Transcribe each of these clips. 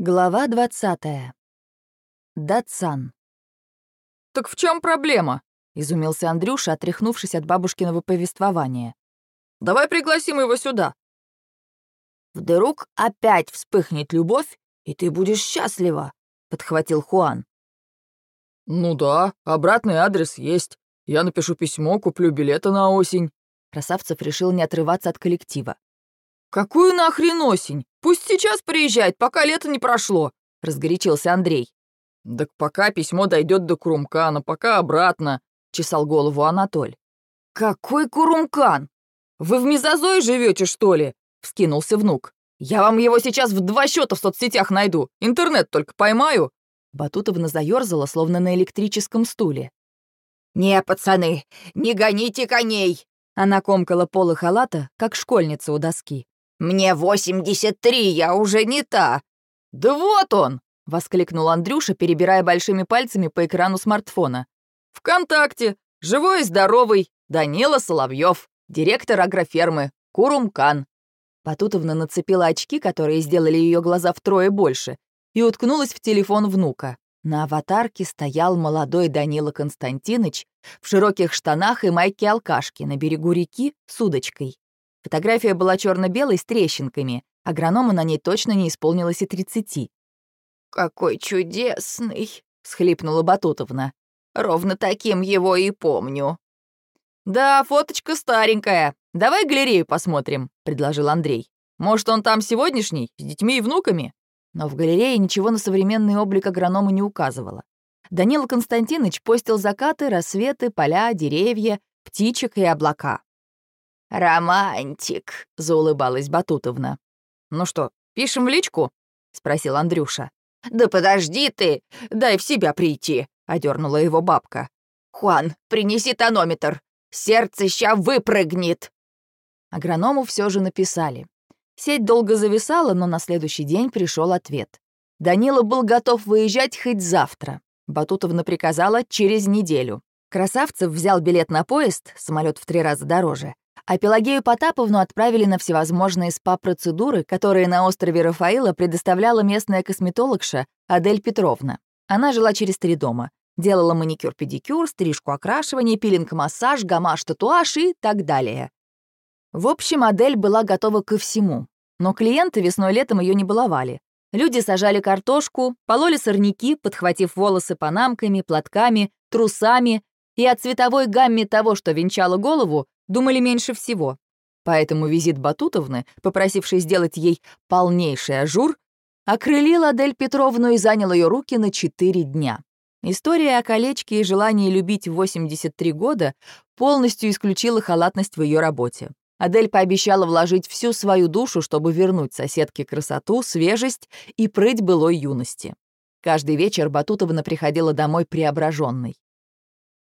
Глава 20. Датсан. «Так в чем проблема?» — изумился Андрюша, отряхнувшись от бабушкиного повествования. «Давай пригласим его сюда». «Вдруг опять вспыхнет любовь, и ты будешь счастлива», — подхватил Хуан. «Ну да, обратный адрес есть. Я напишу письмо, куплю билеты на осень». Красавцев решил не отрываться от коллектива. «Какую нахрен осень? Пусть сейчас приезжает, пока лето не прошло», — разгорячился Андрей. «Так пока письмо дойдет до Курумкана, пока обратно», — чесал голову Анатоль. «Какой Курумкан? Вы в Мезозой живете, что ли?» — вскинулся внук. «Я вам его сейчас в два счета в соцсетях найду. Интернет только поймаю». Батутовна заёрзала, словно на электрическом стуле. «Не, пацаны, не гоните коней!» Она комкала полы халата, как школьница у доски. «Мне 83, я уже не та!» «Да вот он!» — воскликнул Андрюша, перебирая большими пальцами по экрану смартфона. «Вконтакте! Живой и здоровый! Данила Соловьев, директор агрофермы, Курумкан!» Батутовна нацепила очки, которые сделали ее глаза втрое больше, и уткнулась в телефон внука. На аватарке стоял молодой Данила Константинович в широких штанах и майке алкашки на берегу реки с удочкой. Фотография была черно белой с трещинками, агроному на ней точно не исполнилось и тридцати. «Какой чудесный!» — схлипнула Батутовна. «Ровно таким его и помню». «Да, фоточка старенькая. Давай галерею посмотрим», — предложил Андрей. «Может, он там сегодняшний, с детьми и внуками?» Но в галерее ничего на современный облик агронома не указывало. Данила Константинович постил закаты, рассветы, поля, деревья, птичек и облака. «Романтик», — заулыбалась Батутовна. «Ну что, пишем в личку?» — спросил Андрюша. «Да подожди ты, дай в себя прийти», — одернула его бабка. «Хуан, принеси тонометр, сердце ща выпрыгнет». Агроному все же написали. Сеть долго зависала, но на следующий день пришел ответ. Данила был готов выезжать хоть завтра. Батутовна приказала через неделю. Красавцев взял билет на поезд, самолет в три раза дороже, а Пелагею Потаповну отправили на всевозможные СПА-процедуры, которые на острове Рафаила предоставляла местная косметологша Адель Петровна. Она жила через три дома. Делала маникюр-педикюр, стрижку окрашивание, пилинг-массаж, гамаш-татуаж и так далее. В общем, Адель была готова ко всему. Но клиенты весной-летом ее не баловали. Люди сажали картошку, пололи сорняки, подхватив волосы панамками, платками, трусами, и о цветовой гамме того, что венчало голову, думали меньше всего. Поэтому визит Батутовны, попросившей сделать ей полнейший ажур, окрылил Адель Петровну и занял ее руки на четыре дня. История о колечке и желании любить в 83 года полностью исключила халатность в ее работе. Адель пообещала вложить всю свою душу, чтобы вернуть соседке красоту, свежесть и прыть былой юности. Каждый вечер Батутовна приходила домой преображенной.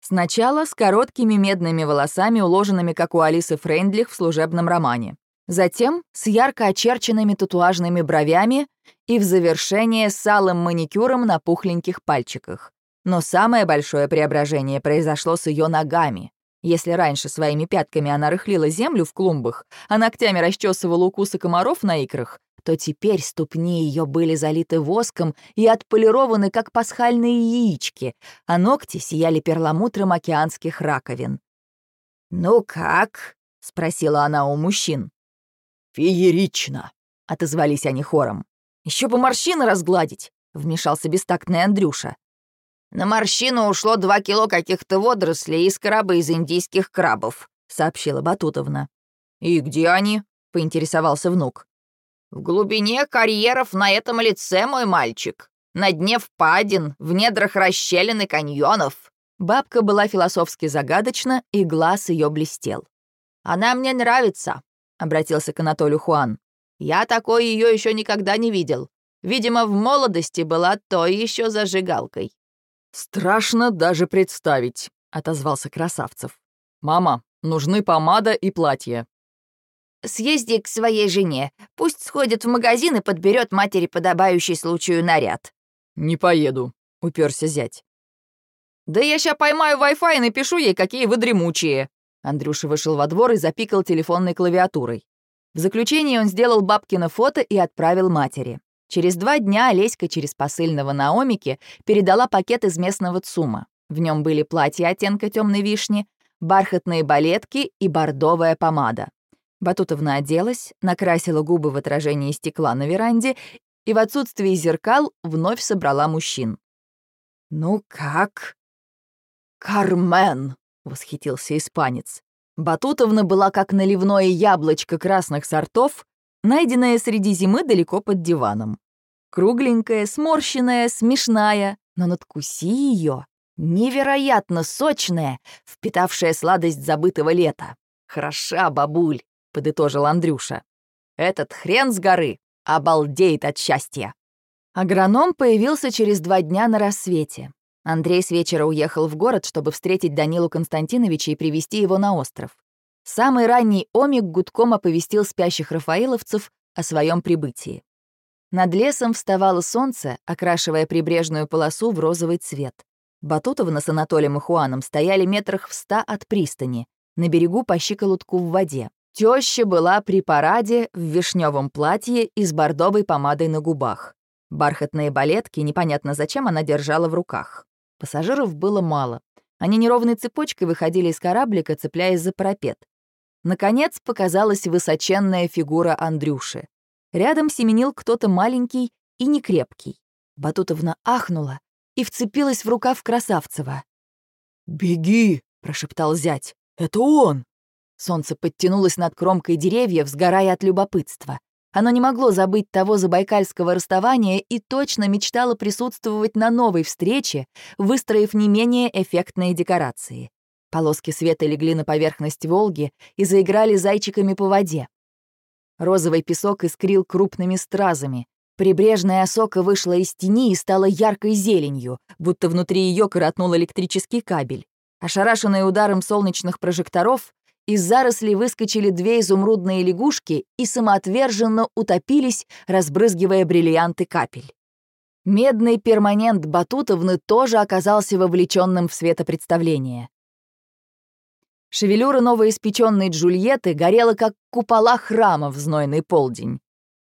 Сначала с короткими медными волосами, уложенными, как у Алисы Фрейндлих в служебном романе. Затем с ярко очерченными татуажными бровями и в завершение с алым маникюром на пухленьких пальчиках. Но самое большое преображение произошло с ее ногами. Если раньше своими пятками она рыхлила землю в клумбах, а ногтями расчесывала укусы комаров на икрах, то теперь ступни ее были залиты воском и отполированы, как пасхальные яички, а ногти сияли перламутром океанских раковин. «Ну как?» — спросила она у мужчин. «Феерично!» — отозвались они хором. Еще бы морщины разгладить!» — вмешался бестактный Андрюша. «На морщину ушло два кило каких-то водорослей и скоробы из индийских крабов», — сообщила Батутовна. «И где они?» — поинтересовался внук. «В глубине карьеров на этом лице, мой мальчик. На дне впадин, в недрах расщелин и каньонов». Бабка была философски загадочна, и глаз ее блестел. «Она мне нравится», — обратился к Анатолию Хуан. «Я такой ее еще никогда не видел. Видимо, в молодости была той еще зажигалкой». «Страшно даже представить», — отозвался Красавцев. «Мама, нужны помада и платье». «Съезди к своей жене. Пусть сходит в магазин и подберет матери подобающий случаю наряд». «Не поеду», — уперся зять. «Да я ща поймаю Wi-Fi и напишу ей, какие вы дремучие». Андрюша вышел во двор и запикал телефонной клавиатурой. В заключение он сделал бабкино фото и отправил матери. Через два дня Олеська через посыльного Наомики передала пакет из местного ЦУМа. В нем были платья оттенка темной вишни, бархатные балетки и бордовая помада. Батутовна оделась, накрасила губы в отражении стекла на веранде и в отсутствии зеркал вновь собрала мужчин. «Ну как?» «Кармен!» — восхитился испанец. Батутовна была как наливное яблочко красных сортов, найденное среди зимы далеко под диваном. Кругленькая, сморщенная, смешная, но надкуси ее, невероятно сочная, впитавшая сладость забытого лета. «Хороша, бабуль!» — подытожил Андрюша. «Этот хрен с горы обалдеет от счастья!» Агроном появился через два дня на рассвете. Андрей с вечера уехал в город, чтобы встретить Данилу Константиновича и привести его на остров. Самый ранний омик гудком оповестил спящих рафаиловцев о своем прибытии. Над лесом вставало солнце, окрашивая прибрежную полосу в розовый цвет. Батутовна с Анатолием и Хуаном стояли метрах в ста от пристани, на берегу по щиколотку в воде. Теща была при параде в вишневом платье и с бордовой помадой на губах. Бархатные балетки непонятно зачем она держала в руках. Пассажиров было мало. Они неровной цепочкой выходили из кораблика, цепляясь за парапет. Наконец показалась высоченная фигура Андрюши. Рядом семенил кто-то маленький и некрепкий. Батутовна ахнула и вцепилась в рукав Красавцева. «Беги!» — прошептал зять. «Это он!» Солнце подтянулось над кромкой деревьев, сгорая от любопытства. Оно не могло забыть того забайкальского расставания и точно мечтало присутствовать на новой встрече, выстроив не менее эффектные декорации. Полоски света легли на поверхность Волги и заиграли зайчиками по воде. Розовый песок искрил крупными стразами. Прибрежная осока вышла из тени и стала яркой зеленью, будто внутри ее коротнул электрический кабель. Ошарашенные ударом солнечных прожекторов, из зарослей выскочили две изумрудные лягушки и самоотверженно утопились, разбрызгивая бриллианты капель. Медный перманент Батутовны тоже оказался вовлеченным в светопредставление. Шевелюра новоиспеченной Джульетты горела, как купола храма в знойный полдень.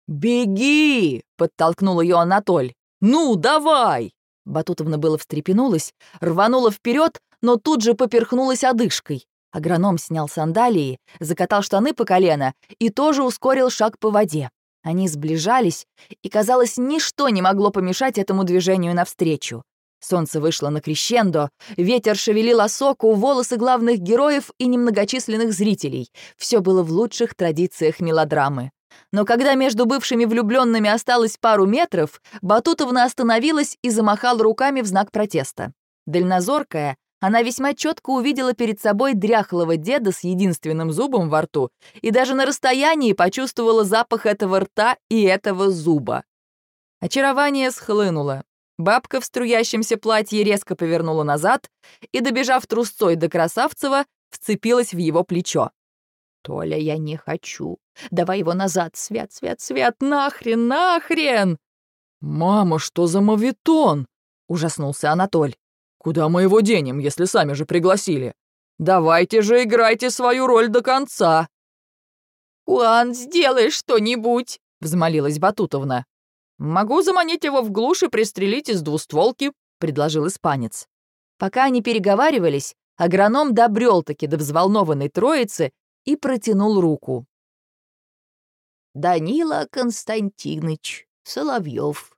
«Беги!» — подтолкнул ее Анатоль. «Ну, давай!» Батутовна было встрепенулась, рванула вперед, но тут же поперхнулась одышкой. Агроном снял сандалии, закатал штаны по колено и тоже ускорил шаг по воде. Они сближались, и, казалось, ничто не могло помешать этому движению навстречу. Солнце вышло на крещендо, ветер шевелил осоку, волосы главных героев и немногочисленных зрителей. Все было в лучших традициях мелодрамы. Но когда между бывшими влюбленными осталось пару метров, Батутовна остановилась и замахала руками в знак протеста. Дальнозоркая, она весьма четко увидела перед собой дряхлого деда с единственным зубом во рту и даже на расстоянии почувствовала запах этого рта и этого зуба. Очарование схлынуло. Бабка в струящемся платье резко повернула назад и, добежав трусцой до Красавцева, вцепилась в его плечо. «Толя, я не хочу. Давай его назад, Свят, Свят, Свят, нахрен, нахрен!» «Мама, что за мавитон?» — ужаснулся Анатоль. Куда мы его денем, если сами же пригласили? Давайте же играйте свою роль до конца!» «Уан, сделай что-нибудь!» — взмолилась Батутовна. «Могу заманить его в глушь и пристрелить из двустволки», — предложил испанец. Пока они переговаривались, агроном добрел-таки до взволнованной троицы и протянул руку. «Данила Константинович Соловьев.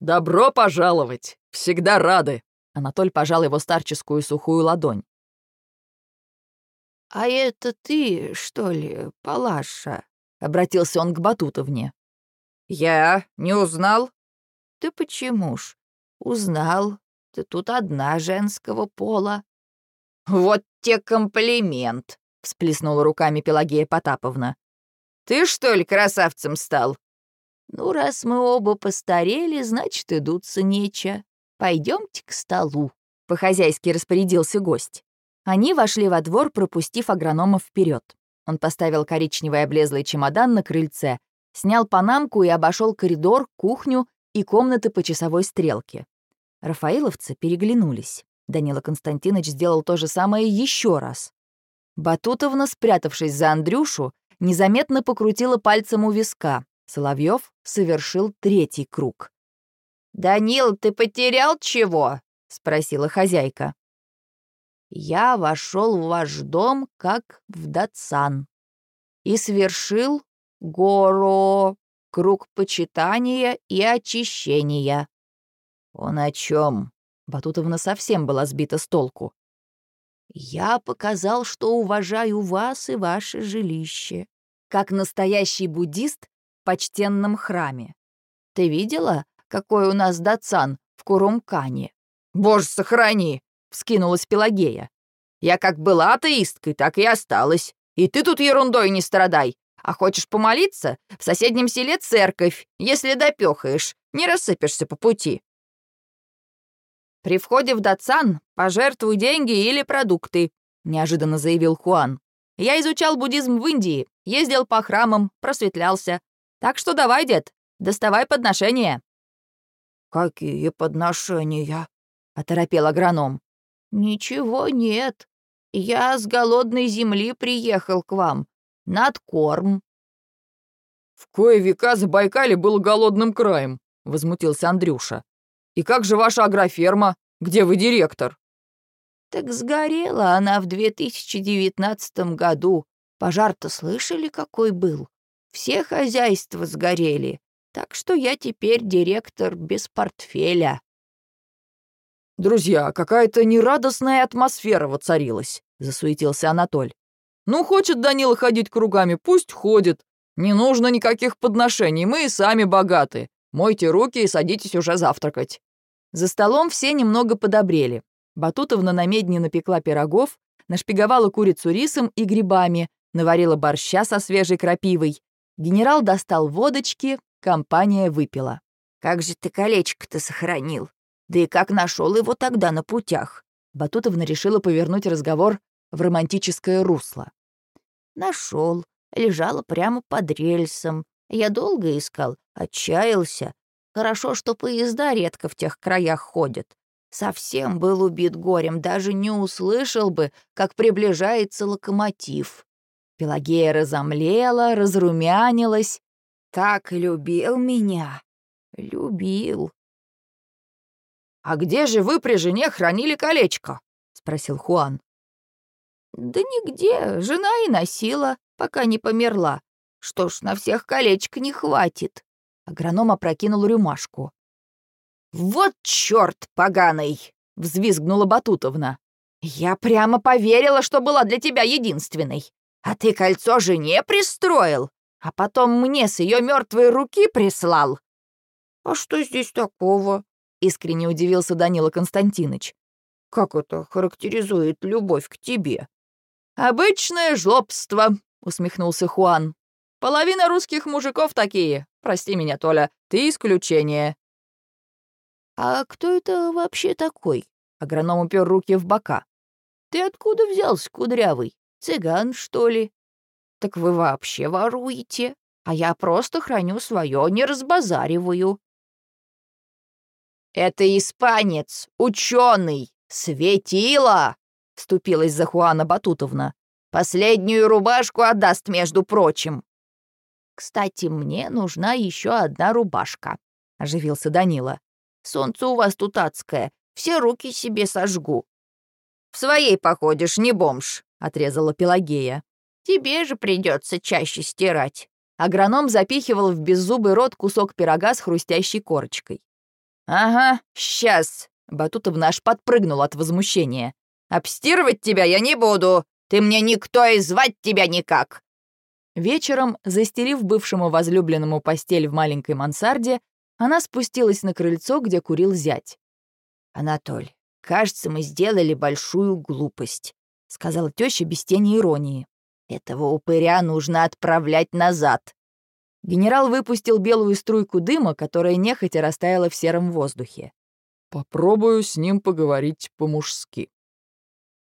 «Добро пожаловать! Всегда рады!» Анатоль пожал его старческую сухую ладонь. «А это ты, что ли, Палаша?» — обратился он к Батутовне. «Я не узнал?» «Ты почему ж? Узнал. Ты тут одна женского пола». «Вот те комплимент!» — всплеснула руками Пелагея Потаповна. «Ты, что ли, красавцем стал?» «Ну, раз мы оба постарели, значит, и дуться нече. Пойдемте к столу», — по-хозяйски распорядился гость. Они вошли во двор, пропустив агронома вперед. Он поставил коричневый облезлый чемодан на крыльце, снял панамку и обошел коридор, кухню и комнаты по часовой стрелке. Рафаиловцы переглянулись. Данила Константинович сделал то же самое еще раз. Батутовна, спрятавшись за Андрюшу, незаметно покрутила пальцем у виска, Соловьев совершил третий круг. «Данил, ты потерял чего?» — спросила хозяйка. «Я вошел в ваш дом, как в Датсан, и свершил горо, круг почитания и очищения». «Он о чем? Батутовна совсем была сбита с толку. «Я показал, что уважаю вас и ваше жилище, как настоящий буддист в почтенном храме. Ты видела, какой у нас дацан в Курумкане?» «Боже, сохрани!» — вскинулась Пелагея. «Я как была атеисткой, так и осталась. И ты тут ерундой не страдай. А хочешь помолиться? В соседнем селе церковь. Если допёхаешь, не рассыпешься по пути». «При входе в Датсан пожертвуй деньги или продукты», — неожиданно заявил Хуан. «Я изучал буддизм в Индии, ездил по храмам, просветлялся. Так что давай, дед, доставай подношения». «Какие подношения?» — оторопел агроном. «Ничего нет. Я с голодной земли приехал к вам. Над корм». «В кое века Забайкалье было голодным краем», — возмутился Андрюша. И как же ваша агроферма? Где вы директор?» «Так сгорела она в 2019 году. Пожар-то слышали, какой был? Все хозяйства сгорели, так что я теперь директор без портфеля». «Друзья, какая-то нерадостная атмосфера воцарилась», — засуетился Анатоль. «Ну, хочет Данила ходить кругами, пусть ходит. Не нужно никаких подношений, мы и сами богаты. Мойте руки и садитесь уже завтракать». За столом все немного подобрели. Батутовна на медне напекла пирогов, нашпиговала курицу рисом и грибами, наварила борща со свежей крапивой. Генерал достал водочки, компания выпила. «Как же ты колечко-то сохранил? Да и как нашел его тогда на путях?» Батутовна решила повернуть разговор в романтическое русло. Нашел, лежала прямо под рельсом. Я долго искал, отчаялся. Хорошо, что поезда редко в тех краях ходят. Совсем был убит горем, даже не услышал бы, как приближается локомотив. Пелагея разомлела, разрумянилась. Так любил меня. Любил. «А где же вы при жене хранили колечко?» — спросил Хуан. «Да нигде. Жена и носила, пока не померла. Что ж, на всех колечек не хватит. Агроном опрокинул рюмашку. «Вот черт поганый!» — взвизгнула Батутовна. «Я прямо поверила, что была для тебя единственной. А ты кольцо жене пристроил, а потом мне с ее мертвой руки прислал». «А что здесь такого?» — искренне удивился Данила Константинович. «Как это характеризует любовь к тебе?» «Обычное жлобство», — усмехнулся Хуан. Половина русских мужиков такие. Прости меня, Толя, ты исключение». «А кто это вообще такой?» Агроном упер руки в бока. «Ты откуда взялся, кудрявый? Цыган, что ли?» «Так вы вообще воруете, а я просто храню свое, не разбазариваю». «Это испанец, ученый, светило!» — вступилась за Хуана Батутовна. «Последнюю рубашку отдаст, между прочим». «Кстати, мне нужна еще одна рубашка», — оживился Данила. «Солнце у вас тут адское, все руки себе сожгу». «В своей походишь, не бомж», — отрезала Пелагея. «Тебе же придется чаще стирать». Агроном запихивал в беззубый рот кусок пирога с хрустящей корочкой. «Ага, сейчас», — Батутов наш подпрыгнул от возмущения. «Обстирывать тебя я не буду. Ты мне никто и звать тебя никак. Вечером, застелив бывшему возлюбленному постель в маленькой мансарде, она спустилась на крыльцо, где курил зять. «Анатоль, кажется, мы сделали большую глупость», — сказала теща без тени иронии. «Этого упыря нужно отправлять назад». Генерал выпустил белую струйку дыма, которая нехотя растаяла в сером воздухе. «Попробую с ним поговорить по-мужски»,